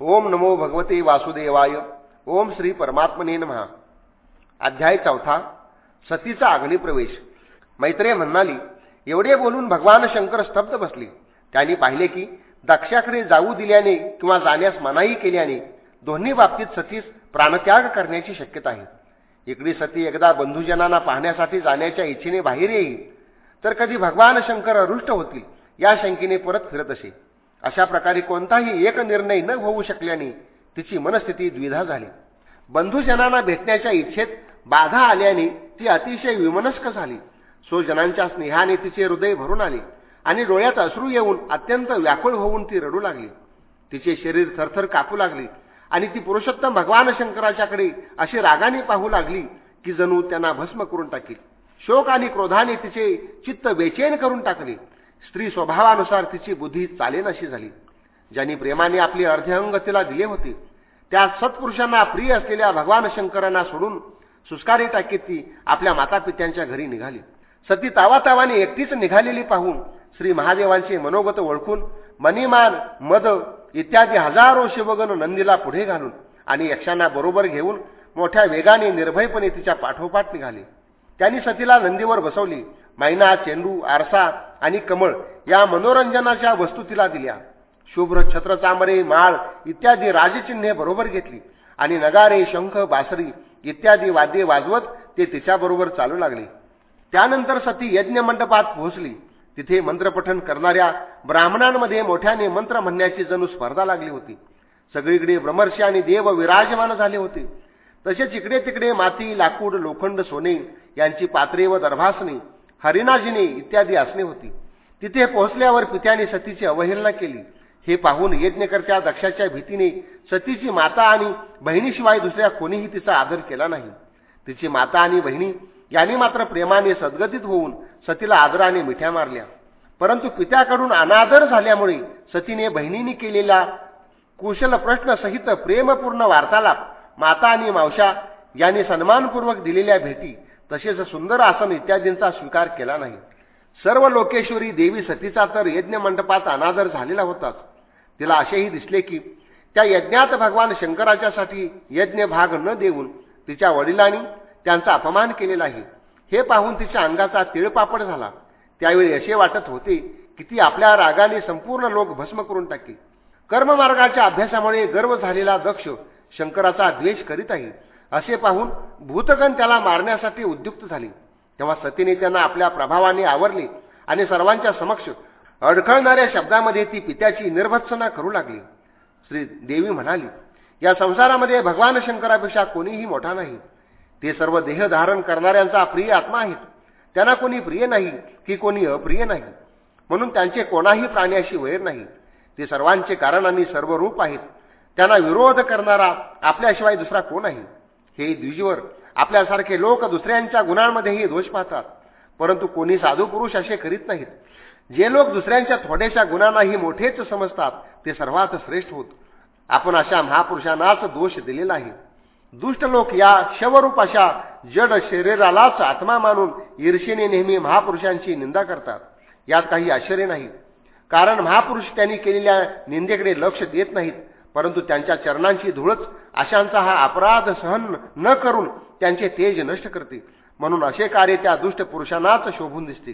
ओम नमो भगवते वासुदेवाय. ओम श्री परमात्मने महा अध्याय चौथा सतीचा अग्निप्रवेश मैत्रेय म्हणाली एवढे बोलून भगवान शंकर स्तब्ध बसले. त्यांनी पाहिले की दक्षाकडे जाऊ दिल्याने किंवा जाण्यास मनाई केल्याने दोन्ही बाबतीत सतीस प्राणत्याग करण्याची शक्यता आहे. इकडे सती एकदा बंधुजनांना पाहण्यासाठी जाण्याच्या इच्छेने बाहेर येईल. तर कधी भगवान शंकर अरुष्ट होतील या शंकेने परत फिरत असे. अशा प्रकारे कोणताही एक निर्णय न होऊ शकल्याने तिची मनस्थिती द्विधा झाली. बंधुजनांना भेटण्याच्या इच्छेत बाधा आल्याने ती अतिशय विमनस्क झाली. स्वजनांच्या स्नेहाने तिचे हृदय भरून आले आणि डोळ्यात अश्रू येऊन अत्यंत व्याकुळ होऊन ती रडू लागली. तिचे शरीर थरथर कापू लागले आणि ती पुरुषोत्तम भगवान शंकराच्याकडे अशी रागाने पाहू लागली की जणू त्यांना भस्म करून टाकील. शोक आणि क्रोधाने तिचे चित्त बेचैन करून टाकले. स्त्री स्वभावानुसार तिची बुद्धी चालेन अशी झाली. ज्यांनी प्रेमाने आपले अर्धे अंग तिला दिले होते त्या सत्पुरुषांना प्रिय असलेल्या भगवान शंकरांना सोडून सुस्कारी टाकीत ती आपल्या मातापित्यांच्या घरी निघाली. सती तावातावाने एकटीच निघालेली पाहून श्री महादेवांचे मनोगत ओळखून मनीमान मद इत्यादी हजारो शिवगण नंदीला पुढे घालून आणि यक्षांना बरोबर घेऊन मोठ्या वेगाने निर्भयपणे तिच्या पाठोपाठ निघाले. त्यांनी सतीला नंदीवर बसवली मैना चेंडू आरसा आणि कमळ या मनोरंजनाच्या वस्तू तिला दिल्या. शुभ्र छत्रचांबरे माळ इत्यादी राजचिन्हे बरोबर घेतली आणि नगारे शंख बासरी इत्यादी वाद्ये वाजवत ते तिच्याबरोबर चालू लागले. त्यानंतर सती यज्ञ मंडपात पोहोचली. तिथे मंत्रपठन करणाऱ्या ब्राह्मणांमध्ये मोठ्याने मंत्र म्हणण्याची जणू स्पर्धा लागली होती. सगळीकडे ब्रह्मर्षी आणि देव विराजमान झाले होते. तसेच इकडे तिकडे माती लाकूड लोखंड सोने यांची पात्रे व दरभासणी हरिनाजिने इत्यादी असणे होती. तिथे पोहोचल्यावर पित्याने सतीची अवहेलना केली. हे पाहून यज्ञकर्त्या दक्षाच्या भीतीने सतीची माता आणि बहिणीशिवाय दुसऱ्या कोणीही तिचा आदर केला नाही. तिची माता आणि बहिणी यांनी मात्र प्रेमाने सद्गतीत होऊन सतीला आदराने मिठ्या मारल्या. परंतु पित्याकडून अनादर झाल्यामुळे सतीने बहिणीने केलेला कुशल प्रश्नसहित प्रेमपूर्ण वार्तालाप माता आणि मावशा यांनी सन्मानपूर्वक दिलेल्या भेटी तसेच सुंदर आसन इत्यादींचा स्वीकार केला नाही. सर्व लोकेश्वरी देवी सतीचा तर यज्ञ मंडपात अनादर झालेला होताच तिला असेही दिसले की त्या यज्ञात भगवान शंकराच्यासाठी यज्ञ भाग न देऊन तिच्या वडिलांनी त्यांचा अपमान केलेला आहे. हे पाहून तिच्या अंगाचा तिळपापड झाला. त्यावेळी असे वाटत होते की ती आपल्या रागाने संपूर्ण लोक भस्म करून टाकी. कर्ममार्गाच्या अभ्यासामुळे गर्व झालेला दक्ष शंकराचा द्वेष करीत आहे. असे पाहून भूतगण त्याला मारण्यासाठी उद्युक्त झाले. तेव्हा सतीने त्यांना आपल्या प्रभावाने आवरले आणि सर्वांच्या समक्ष अडखळणाऱ्या शब्दामध्ये ती पित्याची निर्भत्सना करू लागली. श्री देवी म्हणाली या संसारामध्ये भगवान शंकरापेक्षा कोणीही मोठा नाही. ते सर्व देह धारण करणाऱ्यांचा प्रिय आत्मा आहेत. त्यांना कोणी प्रिय नाही की कोणी अप्रिय नाही. म्हणून त्यांचे कोणाही प्राण्याशी वैर नाही. ते सर्वांचे कारण आणि सर्व रूप आहेत. त्यांना विरोध करणारा आपल्याशिवाय दुसरा कोण आहे? हे द्विजवर आपल्यासारखे लोक दुसऱ्यांच्या गुणांमध्येही दोष पाहतात. परंतु कोणी साधू पुरुष असे करीत नाहीत. जे लोक दुसऱ्यांच्या थोड्याशा गुणांनाही मोठेच समजतात ते सर्वात श्रेष्ठ होत. आपण अशा महापुरुषांनाच दोष दिलेला आहे. दुष्ट लोक या शवरूप अशा जड शरीरालाच आत्मा मानून ईर्षेने नेहमी महापुरुषांची निंदा करतात. यात काही आश्चर्य नाही. कारण महापुरुष त्यांनी केलेल्या निंदेकडे लक्ष देत नाहीत. परंतु त्यांच्या चरणांची धुळच अशांचा हा अपराध सहन न करून त्यांचे तेज नष्ट करते. म्हणून असे कार्य त्या दुष्ट पुरुषांनाच शोभून दिसते.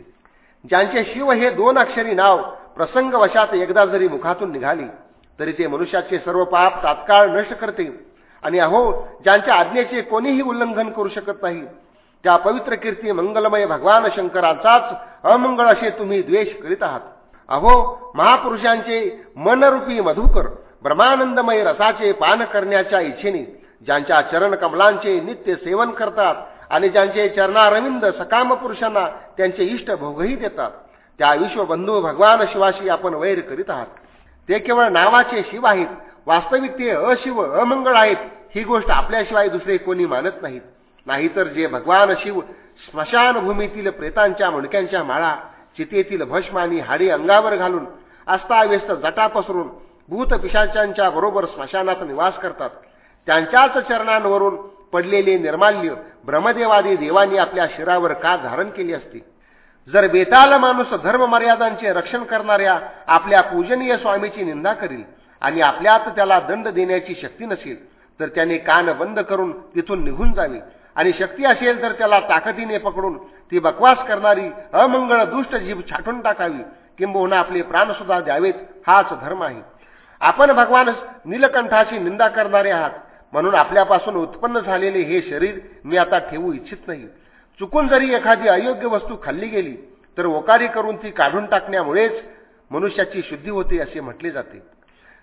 ज्यांचे शिव हे दोन अक्षरी नाव प्रसंगवशात एकदा जरी मुखातून निघाली तरी ते मनुष्याचे सर्व पाप तात्काळ नष्ट करते. आणि अहो ज्यांच्या आज्ञेचे कोणीही उल्लंघन करू शकत नाही. त्या पवित्र कीर्ती मंगलमय भगवान शंकरांचाच अमंगळ असे तुम्ही द्वेष करीत आहात. अहो महापुरुषांचे मनरूपी मधुकर ब्रह्मानंदमय रसाचे पान करण्याच्या इच्छेने ज्यांच्या चरण कमलांचे नित्य सेवन करतात आणि ज्यांचे चरणारविंद सकाम पुरुषांना त्यांचे इष्ट भोगही देतात त्या विश्वबंधू भगवान शिवाशी आपण वैर करीत आहात. ते केवळ नावाचे शिव आहेत वास्तविक ते अशिव अमंगळ आहेत ही गोष्ट आपल्याशिवाय दुसरे कोणी मानत नाहीत. नाहीतर जे भगवान शिव स्मशानभूमीतील प्रेतांच्या मुणक्यांच्या माळा चितेतील भस्म आणि हाडी अंगावर घालून अस्ताव्यस्त जटा पसरून भूतपिशांच्या बरोबर स्मशानात निवास करतात. त्यांच्याच चरणांवरून पडलेले निर्माल्य ब्रह्मदेवादी देवांनी आपल्या शिरावर का धारण केली असते? जर बेताल माणूस धर्म मर्यादांचे रक्षण करणाऱ्या आपल्या पूजनीय स्वामीची निंदा करील आणि आपल्यात त्याला दंड देण्याची शक्ती नसेल तर त्याने कान बंद करून तिथून निघून जावे. आणि शक्ती असेल तर त्याला ताकदीने पकडून ती बकवास करणारी अमंगळ दुष्ट जीभ छाटून टाकावी. किंबहुना आपले प्राणसुद्धा द्यावेत हाच धर्म आहे. आपण भगवान नीलकंठाची निंदा करणारे आहात. म्हणून आपल्यापासून उत्पन्न झालेले हे शरीर मी आता ठेवू इच्छित नाही. चुकून जरी एखादी अयोग्य वस्तू खाल्ली गेली तर ओकारी करून ती काढून टाकण्यामुळेच मनुष्याची शुद्धी होते असे म्हटले जाते.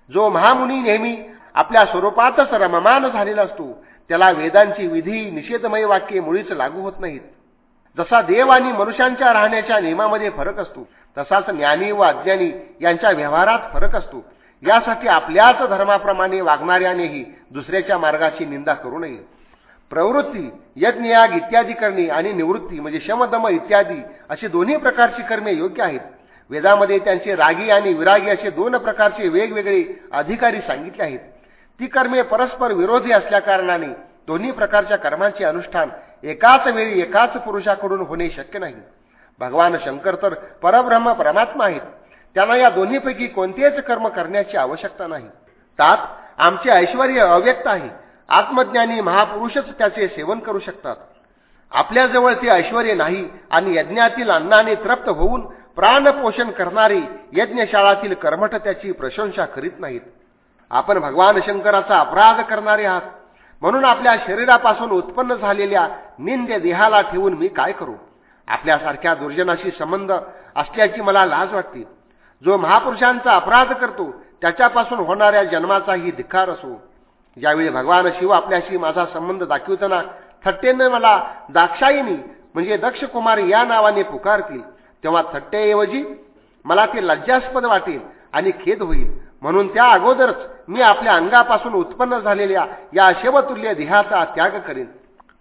जो महामुनी नेहमी आपल्या स्वरूपातच रममान झालेला असतो त्याला वेदांची विधी निषेधमय वाक्ये मुळीच लागू होत नाहीत. जसा देव आणि मनुष्यांच्या राहण्याच्या नियमामध्ये फरक असतो तसाच ज्ञानी व अज्ञानी यांच्या व्यवहारात फरक असतो. यासाठी आपल्याच धर्माप्रमाणे वागणाऱ्यानेही दुसऱ्याच्या मार्गाची निंदा करू नये. प्रवृत्ती यज्ञयाग इत्यादी करणे आणि निवृत्ती म्हणजे शमदम इत्यादी अशी दोन्ही प्रकारची कर्मे योग्य आहेत. वेदामध्ये त्यांचे रागी आणि विरागी असे दोन प्रकारचे वेगवेगळे अधिकारी सांगितले आहेत. ती कर्मे परस्पर विरोधी असल्याकारणाने दोन्ही प्रकारच्या कर्मांचे अनुष्ठान एकाच वेळी एकाच पुरुषाकडून होणे शक्य नाही. भगवान शंकर तर परब्रह्म परमात्मा आहेत. त्यांना या दोन्हीपैकी कोणतेच कर्म करण्याची आवश्यकता नाही. तात आमचे ऐश्वर अव्यक्त आहे. आत्मज्ञानी महापुरुषच त्याचे सेवन करू शकतात. आपल्याजवळ ते ऐश्वर नाही आणि यज्ञातील अन्नाने तृप्त होऊन प्राणपोषण करणारे यज्ञशाळातील कर्मठ त्याची प्रशंसा करीत नाहीत. आपण भगवान शंकराचा अपराध करणारे आहात. म्हणून आपल्या शरीरापासून उत्पन्न झालेल्या निंद्य देहाला ठेवून मी काय करू? आपल्यासारख्या दुर्जनाशी संबंध असल्याची मला लाज वाटते. जो महापुरुषांचा अपराध करतो त्याच्यापासून होणाऱ्या जन्माचाही धिक्कार असो. ज्यावेळी भगवान शिव आपल्याशी माझा संबंध दाखवताना थट्टेनं मला दाक्षायिनी म्हणजे दक्ष कुमार या नावाने पुकारतील. तेव्हा थट्टेऐवजी मला ते लज्जास्पद वाटेल आणि खेद होईल. म्हणून त्या अगोदरच मी आपल्या अंगापासून उत्पन्न झालेल्या या शिवतुल्य देहाचा त्याग करीन.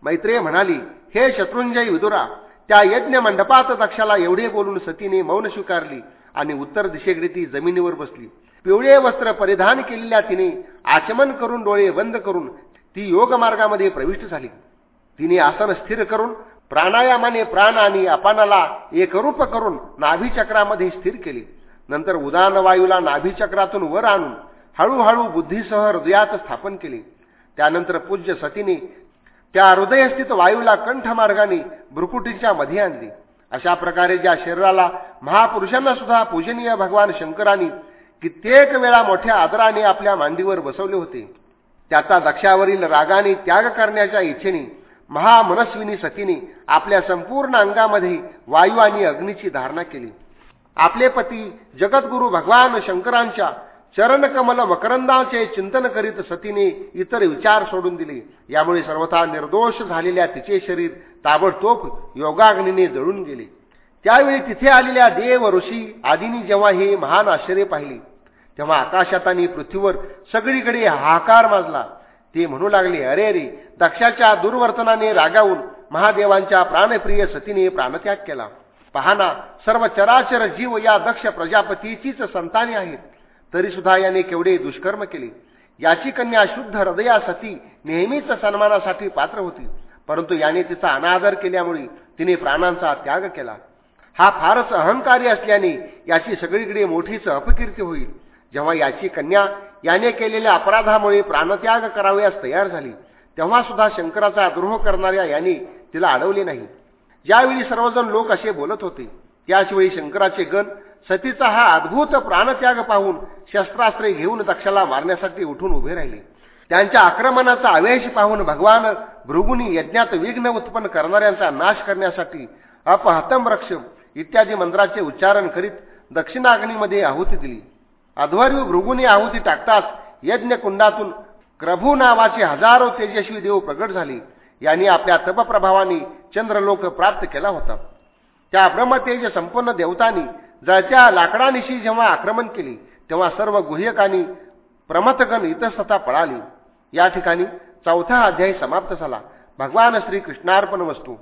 मैत्रेय म्हणाली हे शत्रुंजय विदुरा त्या यज्ञ मंडपात दक्षाला एवढे बोलून सतीने मौन स्वीकारली. आणि उत्तर दिशेकडे ती जमिनीवर बसली. पिवळे वस्त्र परिधान केलेल्या तिने आचमन करून डोळे बंद करून ती योग मार्गामध्ये प्रविष्ट झाली. तिने आसन स्थिर करून प्राणायामाने प्राण आणि अपानाला एकरूप करून नाभीचक्रामध्ये स्थिर केले. नंतर उदान वायूला नाभीचक्रातून वर आणून हळूहळू बुद्धीसह हृदयात स्थापन केले. त्यानंतर पूज्य सतीने त्या हृदयस्थित वायूला कंठमार्गाने भ्रुकुटीच्या मध्ये आणली. अशा प्रकारे ज्या शरीराला महापुरुषांना सुद्धा पूजनीय भगवान शंकरांनी कित्येक वेळा मोठ्या आदराने आपल्या मांडीवर बसवले होते. त्याचा दक्षावरील रागाने त्याग करण्याच्या इच्छेने महामनस्विनी सतीने आपल्या संपूर्ण अंगामध्ये वायू आणि अग्नीची धारणा केली. आपले पती जगद्गुरु भगवान शंकरांच्या चरणकमल मकरंदाचे चिंतन करीत सतीने इतर विचार सोडून दिले. यामुळे सर्वथा निर्दोष झालेल्या तिचे शरीर ताबडतोब योगाग्नीने जळून गेले. त्यावेळी तिथे आलेल्या देव ऋषी आदींनी जेव्हा हे महान आश्चर्य पाहिले तेव्हा आकाशात आणि पृथ्वीवर सगळीकडे हाकार माजला. ते म्हणू लागले अरे अरे दक्षाच्या दुर्वर्तनाने रागावून महादेवांच्या प्राणप्रिय सतीने प्राणत्याग केला. पहाना सर्व चराचर जीव या दक्ष प्रजापतीचीच संताने आहेत. तरी सुद्धा याने केवढे दुष्कर्म केले. याची कन्या शुद्ध हृदया सती नेहमीच सन्मानासाठी पात्र होती. परंतु याने तिचा अनादर केल्यामुळे तिने प्राणांचा त्याग केला. हा फारच अहंकारी असल्याने याची सगळीकडे मोठीच अपकीर्ती होईल. जेव्हा याची कन्या याने केलेल्या अपराधामुळे प्राणत्याग करावयास तयार झाली तेव्हा सुद्धा शंकराचा द्रोह करणाऱ्या याने तिला अडवले नाही. ज्यावेळी सर्वजण लोक असे बोलत होते त्याचवेळी शंकराचे गण सतीचा हा अद्भुत प्राणत्याग पाहून शस्त्रास्त्रे घेऊन दक्षाला मारण्यासाठी उठून उभे राहिले. त्यांच्या आक्रमणाचा आवेश पाहून भगवान भृगुनी यज्ञात विघ्न उत्पन्न करणाऱ्यांचा नाश करण्यासाठी अपहतम रक्ष इत्यादी मंत्राचे उच्चारण करीत दक्षिणाग्नीमध्ये आहुती दिली. अध्वर्यू भृगुनी आहुती टाकताच यज्ञकुंडातून क्रभू नावाचे हजारो तेजस्वी देव प्रगट झाले. यांनी आपल्या तपप्रभावाने चंद्रलोक प्राप्त केला होता. त्या ब्रह्मतेज संपन्न देवतांनी जळत्या लाकडानिशी जेव्हा आक्रमण केले तेव्हा सर्व गुह्यकांनी प्रमथगण इतस्तता पळाली. या ठिकाणी चौथा अध्याय समाप्त झाला. भगवान श्रीकृष्णार्पण वस्तू.